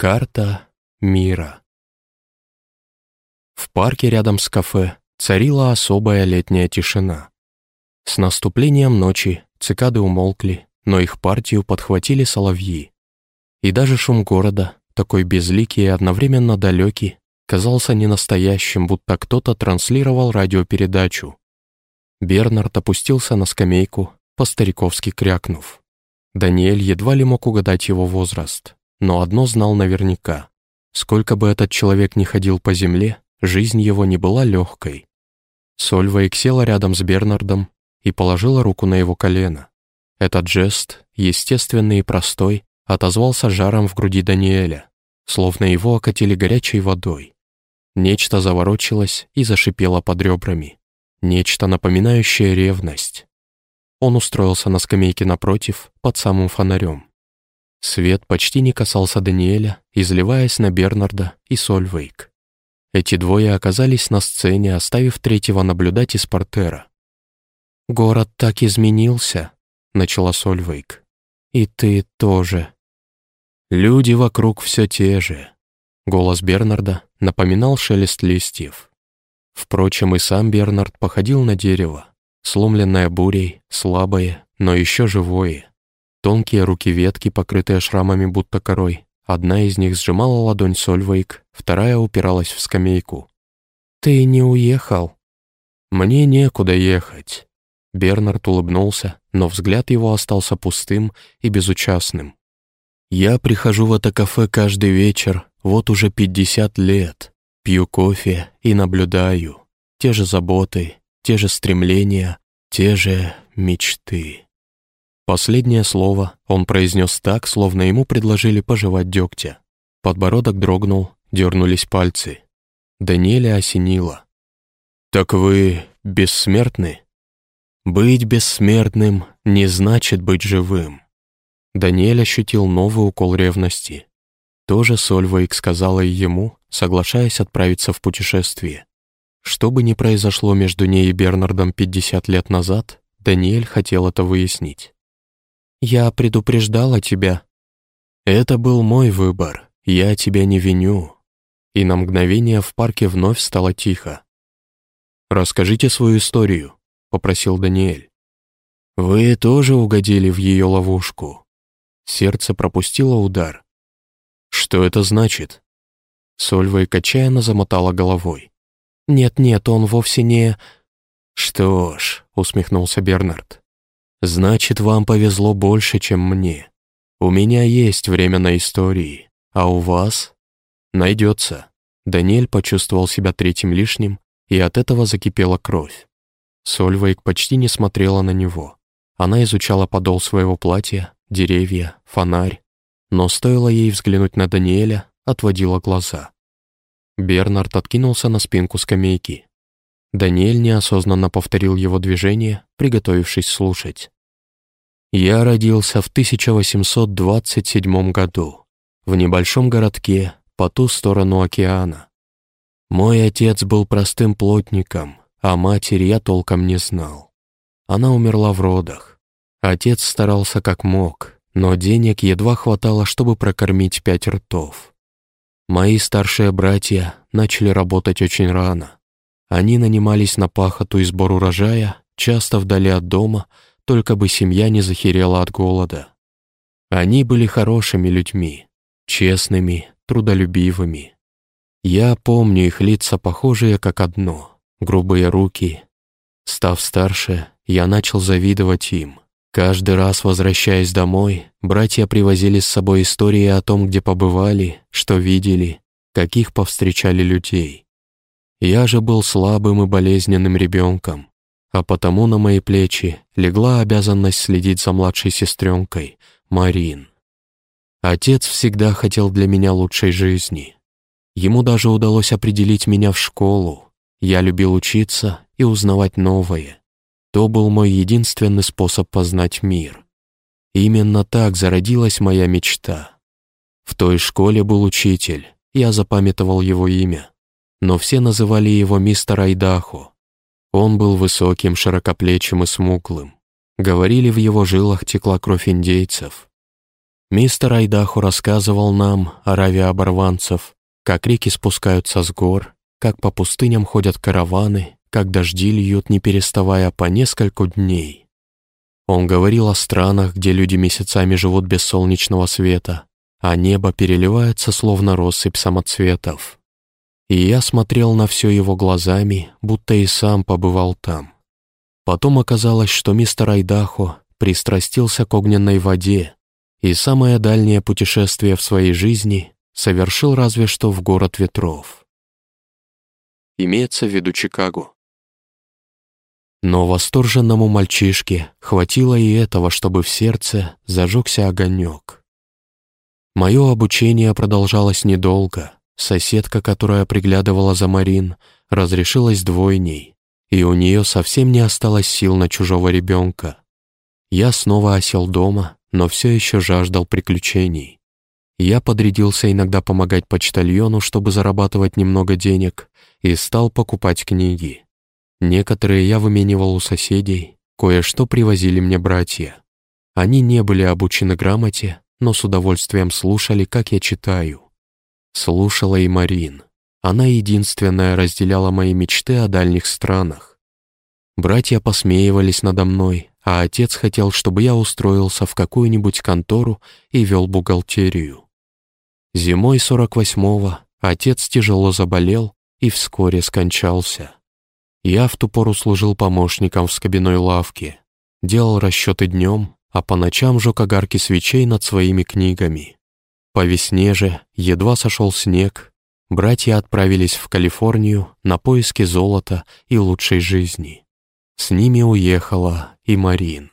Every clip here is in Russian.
Карта мира. В парке рядом с кафе царила особая летняя тишина. С наступлением ночи цикады умолкли, но их партию подхватили соловьи. И даже шум города, такой безликий и одновременно далекий, казался ненастоящим, будто кто-то транслировал радиопередачу. Бернард опустился на скамейку, по-стариковски крякнув. Даниэль едва ли мог угадать его возраст но одно знал наверняка. Сколько бы этот человек ни ходил по земле, жизнь его не была легкой. Сольвейк села рядом с Бернардом и положила руку на его колено. Этот жест, естественный и простой, отозвался жаром в груди Даниэля, словно его окатили горячей водой. Нечто заворочилось и зашипело под ребрами. Нечто напоминающее ревность. Он устроился на скамейке напротив, под самым фонарем. Свет почти не касался Даниэля, изливаясь на Бернарда и Сольвейк. Эти двое оказались на сцене, оставив третьего наблюдать из портера. «Город так изменился», — начала Сольвейк. «И ты тоже». «Люди вокруг все те же», — голос Бернарда напоминал шелест листьев. Впрочем, и сам Бернард походил на дерево, сломленное бурей, слабое, но еще живое. Тонкие руки ветки, покрытые шрамами будто корой. Одна из них сжимала ладонь Сольвейк, вторая упиралась в скамейку. «Ты не уехал?» «Мне некуда ехать». Бернард улыбнулся, но взгляд его остался пустым и безучастным. «Я прихожу в это кафе каждый вечер, вот уже пятьдесят лет. Пью кофе и наблюдаю. Те же заботы, те же стремления, те же мечты». Последнее слово он произнес так, словно ему предложили пожевать дегтя. Подбородок дрогнул, дернулись пальцы. Даниэля осенило. «Так вы бессмертны?» «Быть бессмертным не значит быть живым». Даниэль ощутил новый укол ревности. Тоже Сольвейк сказала и ему, соглашаясь отправиться в путешествие. Что бы ни произошло между ней и Бернардом 50 лет назад, Даниэль хотел это выяснить. Я предупреждала тебя». «Это был мой выбор, я тебя не виню». И на мгновение в парке вновь стало тихо. «Расскажите свою историю», — попросил Даниэль. «Вы тоже угодили в ее ловушку». Сердце пропустило удар. «Что это значит?» Сольва отчаянно замотала головой. «Нет-нет, он вовсе не...» «Что ж», — усмехнулся Бернард, Значит, вам повезло больше, чем мне. У меня есть время на истории, а у вас найдется. Даниэль почувствовал себя третьим лишним, и от этого закипела кровь. Сольвейк почти не смотрела на него. Она изучала подол своего платья, деревья, фонарь, но стоило ей взглянуть на Даниэля, отводила глаза. Бернард откинулся на спинку скамейки. Даниэль неосознанно повторил его движение, приготовившись слушать. «Я родился в 1827 году в небольшом городке по ту сторону океана. Мой отец был простым плотником, а матери я толком не знал. Она умерла в родах. Отец старался как мог, но денег едва хватало, чтобы прокормить пять ртов. Мои старшие братья начали работать очень рано. Они нанимались на пахоту и сбор урожая, часто вдали от дома, только бы семья не захерела от голода. Они были хорошими людьми, честными, трудолюбивыми. Я помню их лица, похожие как одно, грубые руки. Став старше, я начал завидовать им. Каждый раз, возвращаясь домой, братья привозили с собой истории о том, где побывали, что видели, каких повстречали людей. Я же был слабым и болезненным ребенком, а потому на мои плечи легла обязанность следить за младшей сестренкой, Марин. Отец всегда хотел для меня лучшей жизни. Ему даже удалось определить меня в школу. Я любил учиться и узнавать новое. То был мой единственный способ познать мир. Именно так зародилась моя мечта. В той школе был учитель, я запамятовал его имя но все называли его мистер Айдахо. Он был высоким, широкоплечим и смуглым. Говорили, в его жилах текла кровь индейцев. Мистер Айдаху рассказывал нам, о оборванцев, как реки спускаются с гор, как по пустыням ходят караваны, как дожди льют, не переставая по нескольку дней. Он говорил о странах, где люди месяцами живут без солнечного света, а небо переливается словно россыпь самоцветов. И я смотрел на все его глазами, будто и сам побывал там. Потом оказалось, что мистер Айдахо пристрастился к огненной воде, и самое дальнее путешествие в своей жизни совершил разве что в город ветров. Имеется в виду Чикаго. Но восторженному мальчишке хватило и этого, чтобы в сердце зажегся огонек. Мое обучение продолжалось недолго. Соседка, которая приглядывала за Марин, разрешилась двойней, и у нее совсем не осталось сил на чужого ребенка. Я снова осел дома, но все еще жаждал приключений. Я подрядился иногда помогать почтальону, чтобы зарабатывать немного денег, и стал покупать книги. Некоторые я выменивал у соседей, кое-что привозили мне братья. Они не были обучены грамоте, но с удовольствием слушали, как я читаю. Слушала и Марин. Она единственная разделяла мои мечты о дальних странах. Братья посмеивались надо мной, а отец хотел, чтобы я устроился в какую-нибудь контору и вел бухгалтерию. Зимой 48-го отец тяжело заболел и вскоре скончался. Я в ту пору служил помощником в скобяной лавке, делал расчеты днем, а по ночам жег огарки свечей над своими книгами. По весне же, едва сошел снег, братья отправились в Калифорнию на поиски золота и лучшей жизни. С ними уехала и Марин.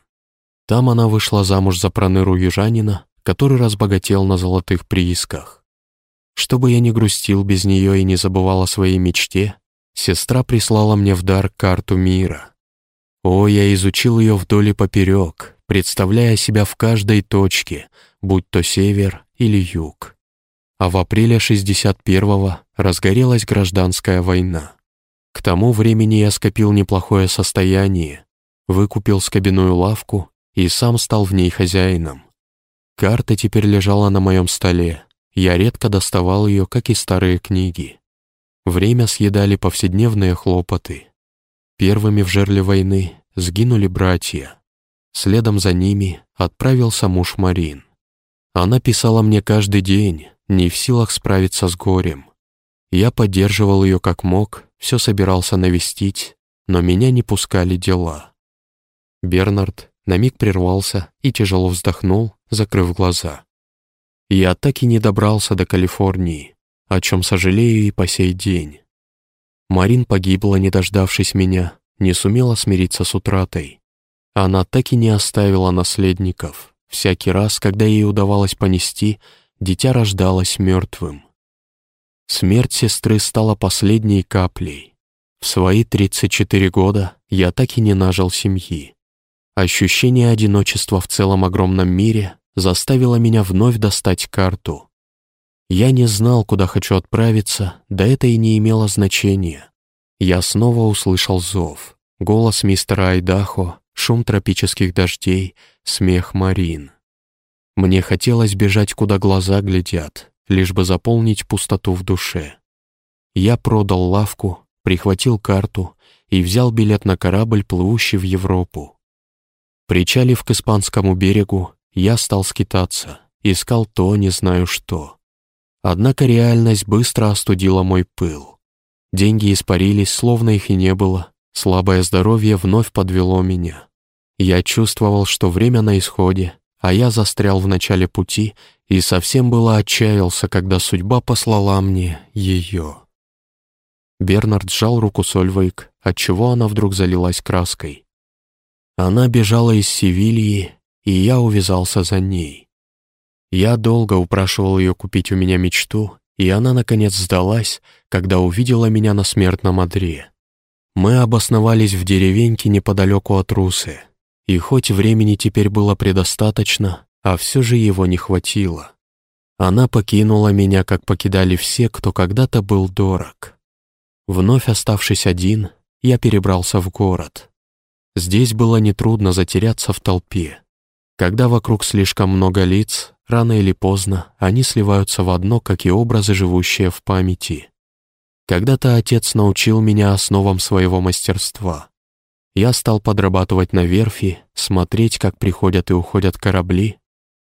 Там она вышла замуж за проныру южанина, который разбогател на золотых приисках. Чтобы я не грустил без нее и не забывал о своей мечте, сестра прислала мне в дар карту мира. О, я изучил ее вдоль и поперек, представляя себя в каждой точке, будь то север или юг. А в апреле 61-го разгорелась гражданская война. К тому времени я скопил неплохое состояние, выкупил скобяную лавку и сам стал в ней хозяином. Карта теперь лежала на моем столе, я редко доставал ее, как и старые книги. Время съедали повседневные хлопоты. Первыми в жерле войны сгинули братья. Следом за ними отправился муж Марин. Она писала мне каждый день, не в силах справиться с горем. Я поддерживал ее как мог, все собирался навестить, но меня не пускали дела. Бернард на миг прервался и тяжело вздохнул, закрыв глаза. Я так и не добрался до Калифорнии, о чем сожалею и по сей день. Марин погибла, не дождавшись меня, не сумела смириться с утратой. Она так и не оставила наследников. Всякий раз, когда ей удавалось понести, дитя рождалось мертвым. Смерть сестры стала последней каплей. В свои 34 года я так и не нажил семьи. Ощущение одиночества в целом огромном мире заставило меня вновь достать карту. Я не знал, куда хочу отправиться, да это и не имело значения. Я снова услышал зов, голос мистера Айдахо, шум тропических дождей, смех Марин. Мне хотелось бежать, куда глаза глядят, лишь бы заполнить пустоту в душе. Я продал лавку, прихватил карту и взял билет на корабль, плывущий в Европу. Причалив к испанскому берегу, я стал скитаться, искал то, не знаю что. Однако реальность быстро остудила мой пыл. Деньги испарились, словно их и не было, Слабое здоровье вновь подвело меня. Я чувствовал, что время на исходе, а я застрял в начале пути и совсем было отчаялся, когда судьба послала мне ее. Бернард сжал руку Сольвейк, отчего она вдруг залилась краской. Она бежала из Севильи, и я увязался за ней. Я долго упрашивал ее купить у меня мечту, и она, наконец, сдалась, когда увидела меня на смертном одре. Мы обосновались в деревеньке неподалеку от Русы, и хоть времени теперь было предостаточно, а все же его не хватило. Она покинула меня, как покидали все, кто когда-то был дорог. Вновь оставшись один, я перебрался в город. Здесь было нетрудно затеряться в толпе. Когда вокруг слишком много лиц, рано или поздно они сливаются в одно, как и образы, живущие в памяти. Когда-то отец научил меня основам своего мастерства. Я стал подрабатывать на верфи, смотреть, как приходят и уходят корабли,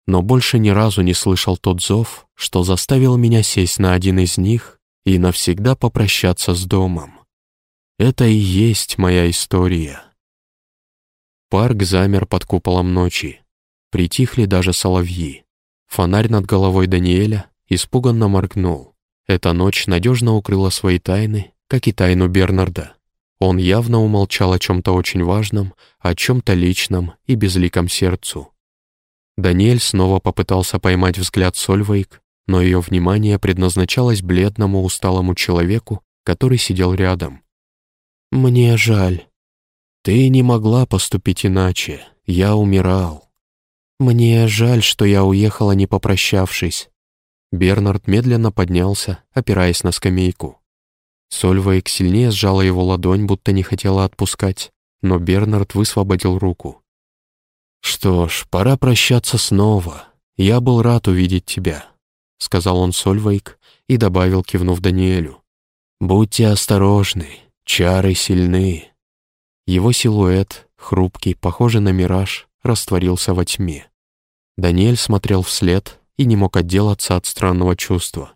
но больше ни разу не слышал тот зов, что заставил меня сесть на один из них и навсегда попрощаться с домом. Это и есть моя история. Парк замер под куполом ночи. Притихли даже соловьи. Фонарь над головой Даниэля испуганно моргнул. Эта ночь надежно укрыла свои тайны, как и тайну Бернарда. Он явно умолчал о чем-то очень важном, о чем-то личном и безликом сердцу. Даниэль снова попытался поймать взгляд Сольвейк, но ее внимание предназначалось бледному усталому человеку, который сидел рядом. «Мне жаль. Ты не могла поступить иначе. Я умирал. Мне жаль, что я уехала, не попрощавшись». Бернард медленно поднялся, опираясь на скамейку. Сольвейк сильнее сжала его ладонь, будто не хотела отпускать, но Бернард высвободил руку. «Что ж, пора прощаться снова. Я был рад увидеть тебя», — сказал он Сольвейк и добавил, кивнув Даниэлю. «Будьте осторожны, чары сильны». Его силуэт, хрупкий, похожий на мираж, растворился во тьме. Даниэль смотрел вслед и не мог отделаться от странного чувства.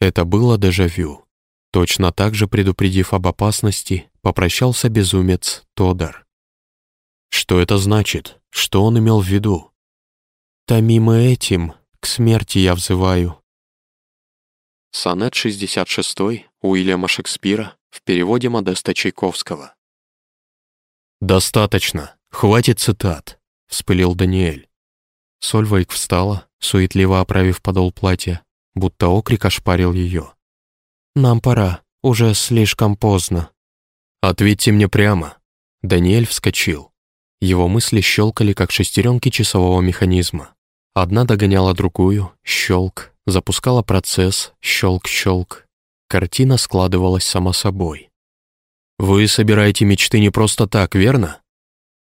Это было дежавю. Точно так же предупредив об опасности, попрощался безумец Тодор. Что это значит? Что он имел в виду? «Томимо этим, к смерти я взываю». Сонет 66 Уильяма Шекспира в переводе Модеста Чайковского. «Достаточно, хватит цитат», — вспылил Даниэль. Сольвейк встала, суетливо оправив подол платья, будто окрик ошпарил ее. «Нам пора, уже слишком поздно». «Ответьте мне прямо». Даниэль вскочил. Его мысли щелкали, как шестеренки часового механизма. Одна догоняла другую, щелк, запускала процесс, щелк-щелк. Картина складывалась сама собой. «Вы собираете мечты не просто так, верно?»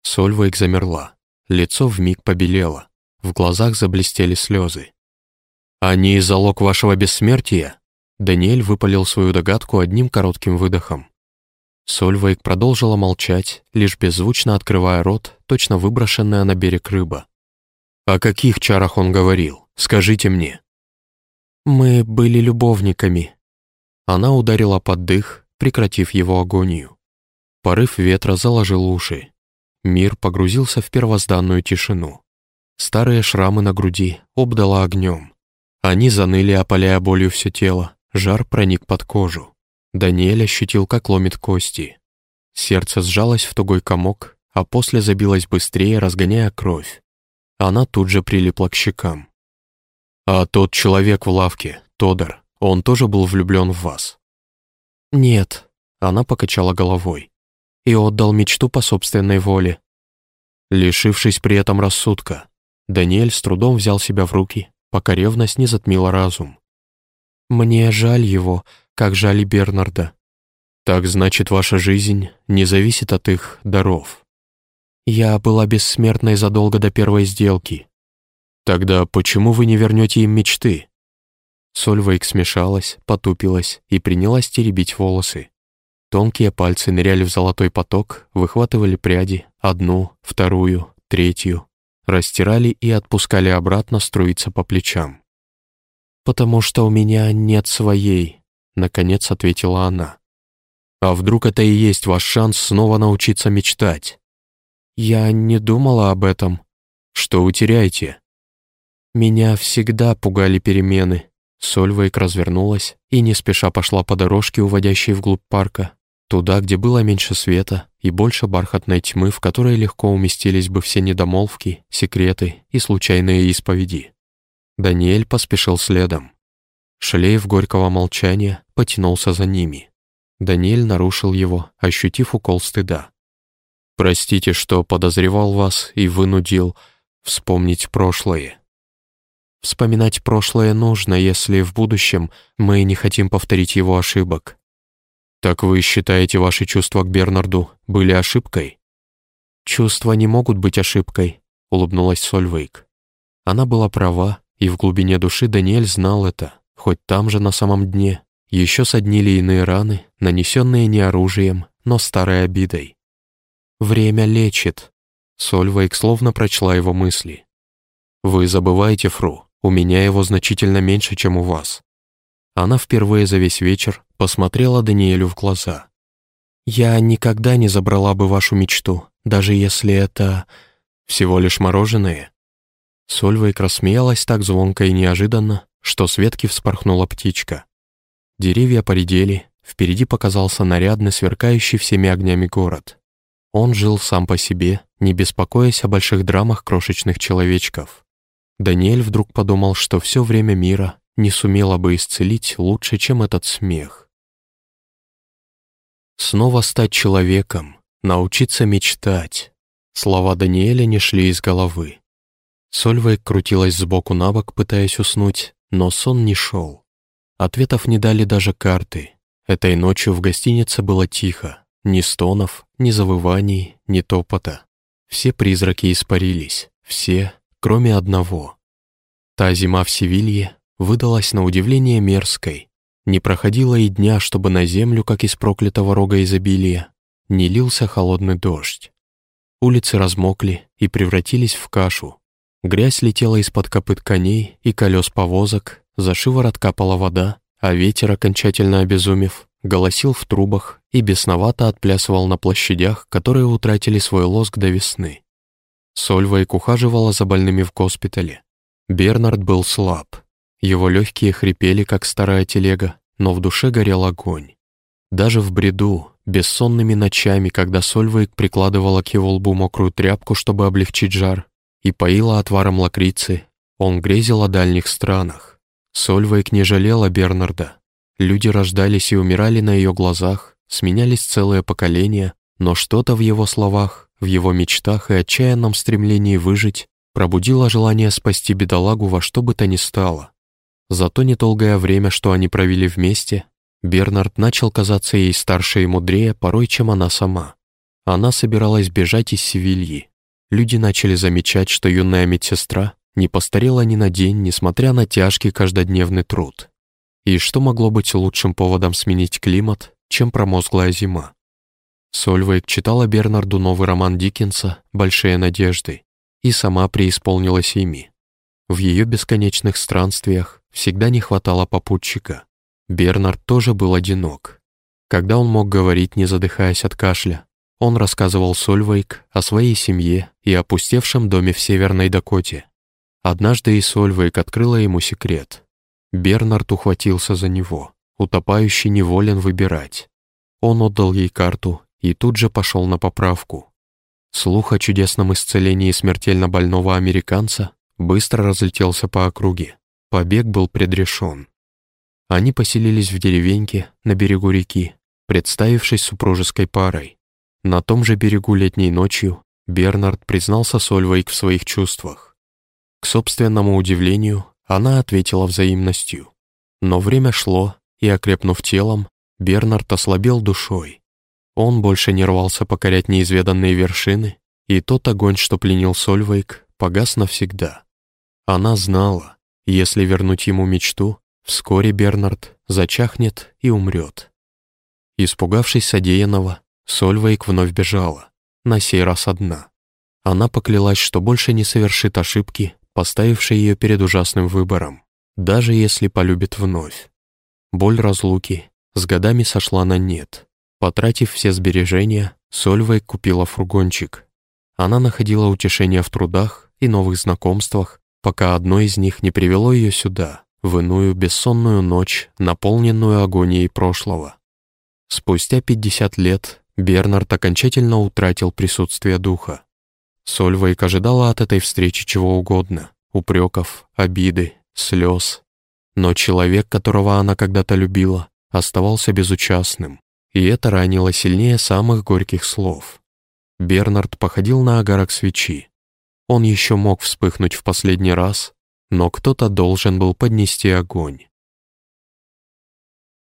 Сольвейк замерла. Лицо вмиг побелело. В глазах заблестели слезы. «Они залог вашего бессмертия?» Даниэль выпалил свою догадку одним коротким выдохом. Сольвейк продолжила молчать, лишь беззвучно открывая рот, точно выброшенная на берег рыба. «О каких чарах он говорил? Скажите мне». «Мы были любовниками». Она ударила под дых, прекратив его агонию. Порыв ветра заложил уши. Мир погрузился в первозданную тишину. Старые шрамы на груди обдала огнем. Они заныли, опаляя болью все тело, жар проник под кожу. Даниэль ощутил, как ломит кости. Сердце сжалось в тугой комок, а после забилось быстрее, разгоняя кровь. Она тут же прилипла к щекам. «А тот человек в лавке, Тодор, он тоже был влюблен в вас?» «Нет», — она покачала головой. «И отдал мечту по собственной воле». Лишившись при этом рассудка, Даниэль с трудом взял себя в руки, пока ревность не затмила разум. «Мне жаль его, как жаль Бернарда. Так значит, ваша жизнь не зависит от их даров. Я была бессмертной задолго до первой сделки. Тогда почему вы не вернете им мечты?» Сольвейк смешалась, потупилась и принялась теребить волосы. Тонкие пальцы ныряли в золотой поток, выхватывали пряди, одну, вторую, третью, растирали и отпускали обратно струиться по плечам. «Потому что у меня нет своей», — наконец ответила она. «А вдруг это и есть ваш шанс снова научиться мечтать?» «Я не думала об этом». «Что вы теряете?» «Меня всегда пугали перемены». Сольвейк развернулась и не спеша пошла по дорожке, уводящей вглубь парка, туда, где было меньше света и больше бархатной тьмы, в которой легко уместились бы все недомолвки, секреты и случайные исповеди. Даниэль поспешил следом. Шлейф горького молчания потянулся за ними. Даниэль нарушил его, ощутив укол стыда. «Простите, что подозревал вас и вынудил вспомнить прошлое». «Вспоминать прошлое нужно, если в будущем мы не хотим повторить его ошибок», «Так вы считаете, ваши чувства к Бернарду были ошибкой?» «Чувства не могут быть ошибкой», — улыбнулась Сольвейк. Она была права, И в глубине души Даниэль знал это, хоть там же на самом дне еще соднили иные раны, нанесенные не оружием, но старой обидой. «Время лечит», — Сольвейк словно прочла его мысли. «Вы забываете, Фру, у меня его значительно меньше, чем у вас». Она впервые за весь вечер посмотрела Даниэлю в глаза. «Я никогда не забрала бы вашу мечту, даже если это всего лишь мороженое». Сольвейк рассмеялась так звонко и неожиданно, что с ветки вспорхнула птичка. Деревья поредели, впереди показался нарядный, сверкающий всеми огнями город. Он жил сам по себе, не беспокоясь о больших драмах крошечных человечков. Даниэль вдруг подумал, что все время мира не сумела бы исцелить лучше, чем этот смех. Снова стать человеком, научиться мечтать. Слова Даниэля не шли из головы. Сольвейк крутилась сбоку на бок, пытаясь уснуть, но сон не шел. Ответов не дали даже карты. Этой ночью в гостинице было тихо. Ни стонов, ни завываний, ни топота. Все призраки испарились. Все, кроме одного. Та зима в Севилье выдалась на удивление мерзкой, не проходило и дня, чтобы на землю, как из проклятого рога изобилия, не лился холодный дождь. Улицы размокли и превратились в кашу. Грязь летела из-под копыт коней и колес повозок, за шиворот капала вода, а ветер, окончательно обезумев, голосил в трубах и бесновато отплясывал на площадях, которые утратили свой лоск до весны. Сольвейк ухаживала за больными в госпитале. Бернард был слаб, его легкие хрипели, как старая телега, но в душе горел огонь. Даже в бреду, бессонными ночами, когда Сольвейк прикладывала к его лбу мокрую тряпку, чтобы облегчить жар, и поила отваром лакрицы, он грезил о дальних странах. Сольвейк не жалела Бернарда. Люди рождались и умирали на ее глазах, сменялись целые поколения, но что-то в его словах, в его мечтах и отчаянном стремлении выжить пробудило желание спасти бедолагу во что бы то ни стало. За то недолгое время, что они провели вместе, Бернард начал казаться ей старше и мудрее порой, чем она сама. Она собиралась бежать из Севильи. Люди начали замечать, что юная медсестра не постарела ни на день, несмотря на тяжкий каждодневный труд. И что могло быть лучшим поводом сменить климат, чем промозглая зима? Сольвейк читала Бернарду новый роман Диккенса «Большие надежды» и сама преисполнилась ими. В ее бесконечных странствиях всегда не хватало попутчика. Бернард тоже был одинок. Когда он мог говорить, не задыхаясь от кашля, он рассказывал Сольвейк о своей семье и опустевшем доме в Северной Дакоте. Однажды и Сольвейк открыла ему секрет. Бернард ухватился за него, утопающий неволен выбирать. Он отдал ей карту и тут же пошел на поправку. Слух о чудесном исцелении смертельно больного американца быстро разлетелся по округе. Побег был предрешен. Они поселились в деревеньке на берегу реки, представившись супружеской парой. На том же берегу летней ночью Бернард признался Сольвейк в своих чувствах. К собственному удивлению, она ответила взаимностью. Но время шло, и, окрепнув телом, Бернард ослабел душой. Он больше не рвался покорять неизведанные вершины, и тот огонь, что пленил Сольвейк, погас навсегда. Она знала, если вернуть ему мечту, вскоре Бернард зачахнет и умрет. Испугавшись содеянного, Сольвейк вновь бежала, на сей раз одна. Она поклялась, что больше не совершит ошибки, поставившей ее перед ужасным выбором, даже если полюбит вновь. Боль разлуки с годами сошла на нет. Потратив все сбережения, Сольвейк купила фургончик. Она находила утешение в трудах и новых знакомствах, пока одно из них не привело ее сюда, в иную бессонную ночь, наполненную агонией прошлого. Спустя 50 лет Бернард окончательно утратил присутствие духа. Сольвейк ожидала от этой встречи чего угодно — упреков, обиды, слез. Но человек, которого она когда-то любила, оставался безучастным, и это ранило сильнее самых горьких слов. Бернард походил на огарок свечи, он еще мог вспыхнуть в последний раз, но кто-то должен был поднести огонь.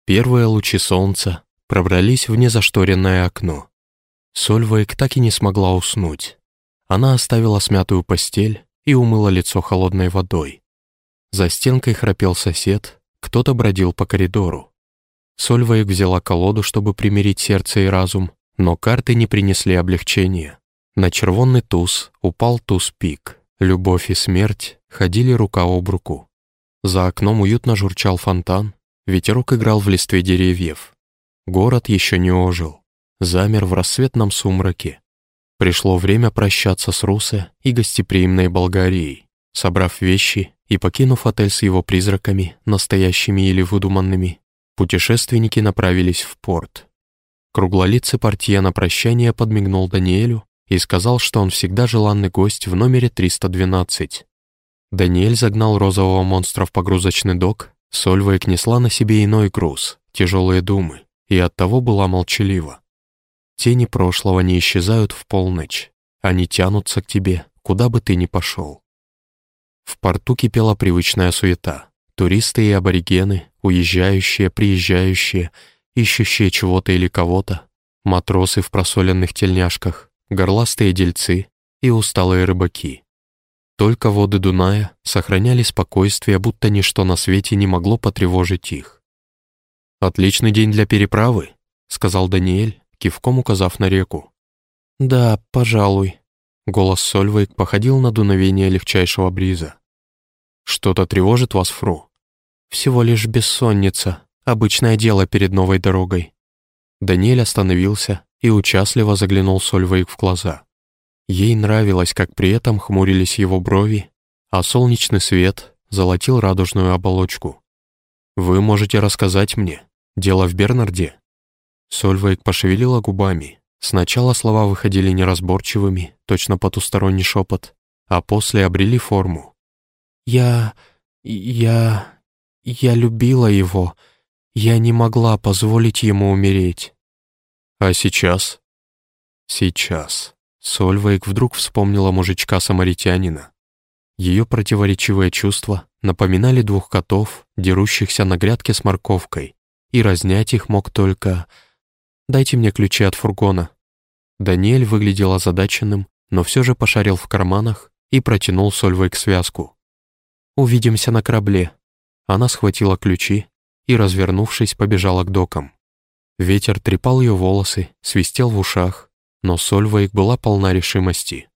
Первые лучи солнца пробрались в незашторенное окно. Сольвейк так и не смогла уснуть. Она оставила смятую постель и умыла лицо холодной водой. За стенкой храпел сосед, кто-то бродил по коридору. Сольвейк взяла колоду, чтобы примирить сердце и разум, но карты не принесли облегчения. На червонный туз упал туз-пик. Любовь и смерть ходили рука об руку. За окном уютно журчал фонтан, ветерок играл в листве деревьев. Город еще не ожил, замер в рассветном сумраке. Пришло время прощаться с Русе и гостеприимной Болгарией. Собрав вещи и покинув отель с его призраками, настоящими или выдуманными, путешественники направились в порт. Круглолицый портье на прощание подмигнул Даниэлю и сказал, что он всегда желанный гость в номере 312. Даниэль загнал розового монстра в погрузочный док, Сольвейк несла на себе иной груз, тяжелые думы, и оттого была молчалива. Тени прошлого не исчезают в полночь, они тянутся к тебе, куда бы ты ни пошел. В порту кипела привычная суета. Туристы и аборигены, уезжающие, приезжающие, ищущие чего-то или кого-то, матросы в просоленных тельняшках, горластые дельцы и усталые рыбаки. Только воды Дуная сохраняли спокойствие, будто ничто на свете не могло потревожить их. «Отличный день для переправы», — сказал Даниэль, кивком указав на реку. «Да, пожалуй», Голос Сольвейк походил на дуновение легчайшего бриза. «Что-то тревожит вас, Фру?» «Всего лишь бессонница. Обычное дело перед новой дорогой». Даниэль остановился и участливо заглянул Сольвейк в глаза. Ей нравилось, как при этом хмурились его брови, а солнечный свет золотил радужную оболочку. «Вы можете рассказать мне. Дело в Бернарде?» Сольвейк пошевелила губами, Сначала слова выходили неразборчивыми, точно потусторонний шепот, а после обрели форму. «Я... я... я любила его. Я не могла позволить ему умереть». «А сейчас?» «Сейчас». Сольвейк вдруг вспомнила мужичка-самаритянина. Ее противоречивые чувства напоминали двух котов, дерущихся на грядке с морковкой, и разнять их мог только «Дайте мне ключи от фургона». Даниэль выглядел озадаченным, но все же пошарил в карманах и протянул Сольвейк связку. «Увидимся на корабле». Она схватила ключи и, развернувшись, побежала к докам. Ветер трепал ее волосы, свистел в ушах, но Сольвейк была полна решимости.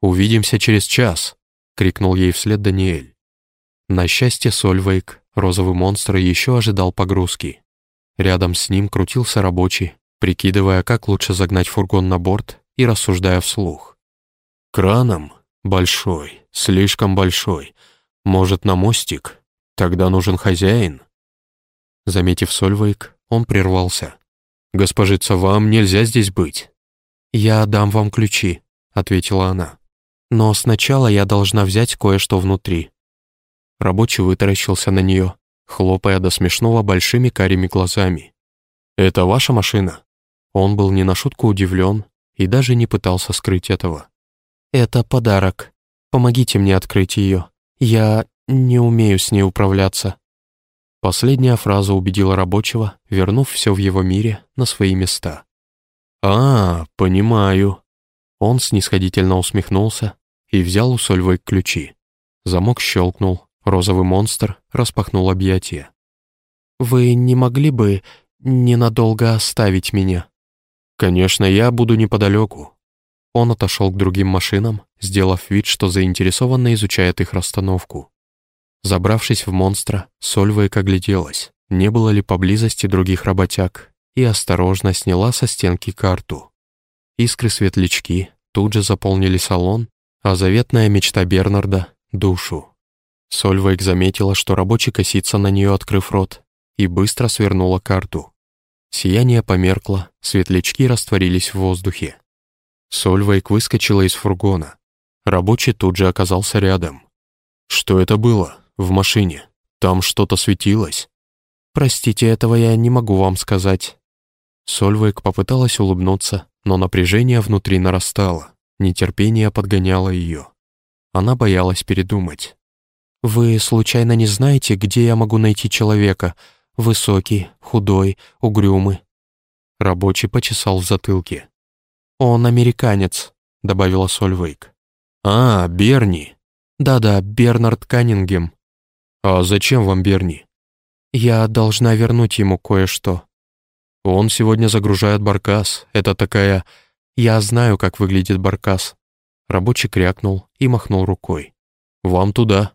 «Увидимся через час!» — крикнул ей вслед Даниэль. На счастье Сольвейк, розовый монстр, еще ожидал погрузки. Рядом с ним крутился рабочий, прикидывая, как лучше загнать фургон на борт и рассуждая вслух. «Краном? Большой, слишком большой. Может, на мостик? Тогда нужен хозяин?» Заметив Сольвейк, он прервался. «Госпожица, вам нельзя здесь быть». «Я дам вам ключи», — ответила она. «Но сначала я должна взять кое-что внутри». Рабочий вытаращился на нее, хлопая до смешного большими карими глазами. «Это ваша машина?» Он был не на шутку удивлен и даже не пытался скрыть этого. «Это подарок. Помогите мне открыть ее. Я не умею с ней управляться». Последняя фраза убедила рабочего, вернув все в его мире на свои места. «А, понимаю». Он снисходительно усмехнулся и взял у Сольвой ключи. Замок щелкнул, розовый монстр распахнул объятия. «Вы не могли бы ненадолго оставить меня?» «Конечно, я буду неподалеку». Он отошел к другим машинам, сделав вид, что заинтересованно изучает их расстановку. Забравшись в монстра, Сольвейк огляделась, не было ли поблизости других работяг, и осторожно сняла со стенки карту. Искры-светлячки тут же заполнили салон, а заветная мечта Бернарда — душу. Сольвейк заметила, что рабочий косится на нее, открыв рот, и быстро свернула карту. Сияние померкло, светлячки растворились в воздухе. Сольвейк выскочила из фургона. Рабочий тут же оказался рядом. «Что это было? В машине? Там что-то светилось?» «Простите, этого я не могу вам сказать». Сольвейк попыталась улыбнуться, но напряжение внутри нарастало, нетерпение подгоняло ее. Она боялась передумать. «Вы случайно не знаете, где я могу найти человека, Высокий, худой, угрюмый. Рабочий почесал в затылке. «Он американец», — добавила Сольвейк. «А, Берни». «Да-да, Бернард Каннингем». «А зачем вам Берни?» «Я должна вернуть ему кое-что». «Он сегодня загружает баркас. Это такая...» «Я знаю, как выглядит баркас». Рабочий крякнул и махнул рукой. «Вам туда».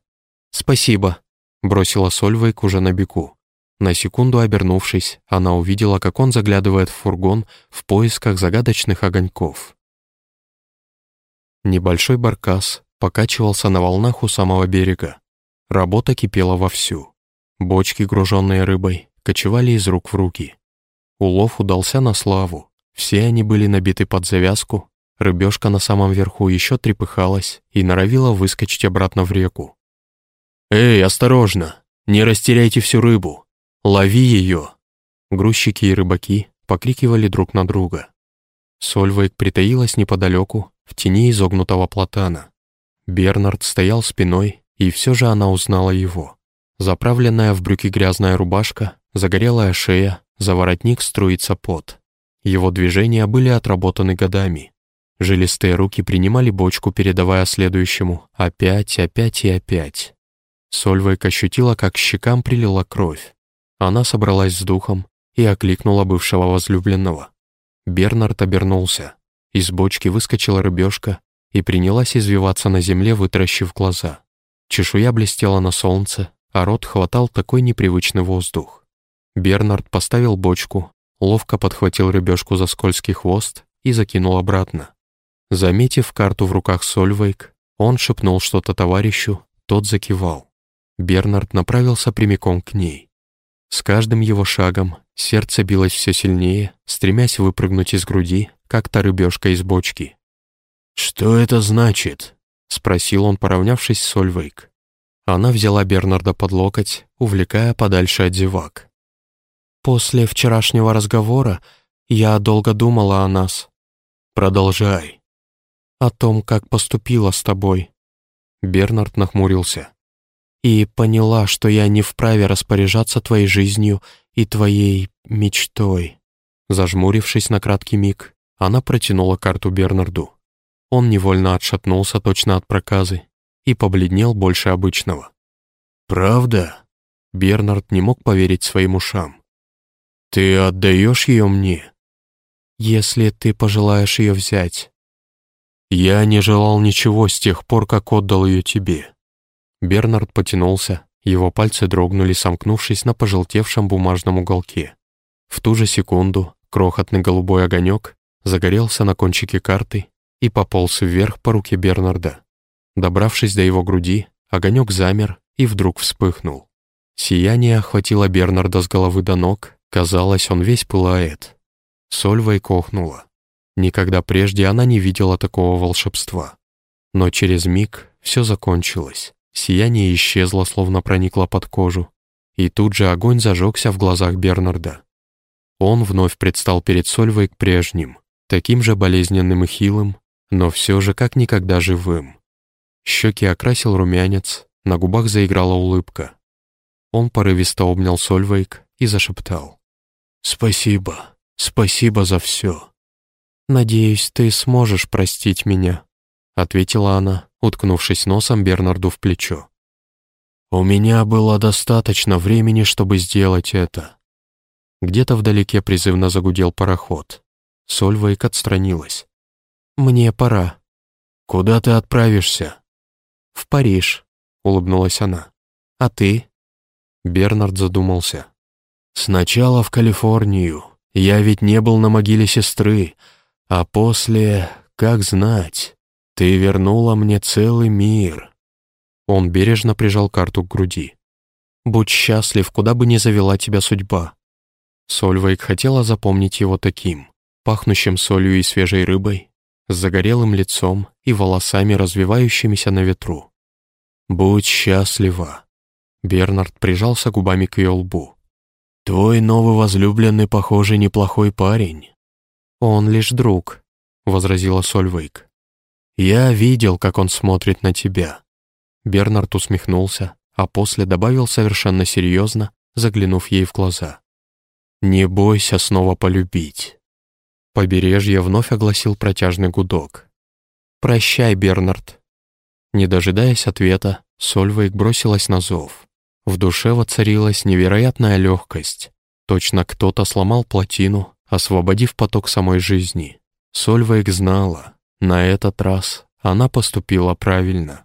«Спасибо», — бросила Сольвейк уже на беку. На секунду обернувшись, она увидела, как он заглядывает в фургон в поисках загадочных огоньков. Небольшой баркас покачивался на волнах у самого берега. Работа кипела вовсю. Бочки, груженные рыбой, кочевали из рук в руки. Улов удался на славу. Все они были набиты под завязку, рыбешка на самом верху еще трепыхалась и норовила выскочить обратно в реку. «Эй, осторожно! Не растеряйте всю рыбу!» «Лови ее!» Грузчики и рыбаки покрикивали друг на друга. Сольвейк притаилась неподалеку, в тени изогнутого платана. Бернард стоял спиной, и все же она узнала его. Заправленная в брюки грязная рубашка, загорелая шея, за воротник струится пот. Его движения были отработаны годами. Жилистые руки принимали бочку, передавая следующему опять, опять и опять. Сольвейк ощутила, как щекам прилила кровь. Она собралась с духом и окликнула бывшего возлюбленного. Бернард обернулся. Из бочки выскочила рыбешка и принялась извиваться на земле, вытаращив глаза. Чешуя блестела на солнце, а рот хватал такой непривычный воздух. Бернард поставил бочку, ловко подхватил рыбешку за скользкий хвост и закинул обратно. Заметив карту в руках Сольвейк, он шепнул что-то товарищу, тот закивал. Бернард направился прямиком к ней. С каждым его шагом сердце билось все сильнее, стремясь выпрыгнуть из груди, как та рыбешка из бочки. «Что это значит?» — спросил он, поравнявшись с Сольвейк. Она взяла Бернарда под локоть, увлекая подальше от зевак. «После вчерашнего разговора я долго думала о нас». «Продолжай». «О том, как поступила с тобой». Бернард нахмурился и поняла, что я не вправе распоряжаться твоей жизнью и твоей мечтой». Зажмурившись на краткий миг, она протянула карту Бернарду. Он невольно отшатнулся точно от проказы и побледнел больше обычного. «Правда?» Бернард не мог поверить своим ушам. «Ты отдаешь ее мне?» «Если ты пожелаешь ее взять». «Я не желал ничего с тех пор, как отдал ее тебе. Бернард потянулся, его пальцы дрогнули, сомкнувшись на пожелтевшем бумажном уголке. В ту же секунду крохотный голубой огонек загорелся на кончике карты и пополз вверх по руке Бернарда. Добравшись до его груди, огонек замер и вдруг вспыхнул. Сияние охватило Бернарда с головы до ног, казалось, он весь пылает. Сольва и кохнула. Никогда прежде она не видела такого волшебства. Но через миг все закончилось. Сияние исчезло, словно проникло под кожу, и тут же огонь зажегся в глазах Бернарда. Он вновь предстал перед Сольвой к прежним, таким же болезненным и хилым, но все же как никогда живым. Щеки окрасил румянец, на губах заиграла улыбка. Он порывисто обнял Сольвейк и зашептал. «Спасибо, спасибо за все». «Надеюсь, ты сможешь простить меня», — ответила она, уткнувшись носом Бернарду в плечо. «У меня было достаточно времени, чтобы сделать это». Где-то вдалеке призывно загудел пароход. Сольвейк отстранилась. «Мне пора». «Куда ты отправишься?» «В Париж», — улыбнулась она. «А ты?» Бернард задумался. «Сначала в Калифорнию. Я ведь не был на могиле сестры. А после, как знать...» «Ты вернула мне целый мир». Он бережно прижал карту к груди. «Будь счастлив, куда бы ни завела тебя судьба». Сольвейк хотела запомнить его таким, пахнущим солью и свежей рыбой, с загорелым лицом и волосами, развивающимися на ветру. «Будь счастлива!» Бернард прижался губами к ее лбу. «Твой новый возлюбленный, похоже, неплохой парень». «Он лишь друг», — возразила Сольвейк. «Я видел, как он смотрит на тебя». Бернард усмехнулся, а после добавил совершенно серьезно, заглянув ей в глаза. «Не бойся снова полюбить». Побережье вновь огласил протяжный гудок. «Прощай, Бернард». Не дожидаясь ответа, Сольвейк бросилась на зов. В душе воцарилась невероятная легкость. Точно кто-то сломал плотину, освободив поток самой жизни. Сольвейк знала, на этот раз она поступила правильно.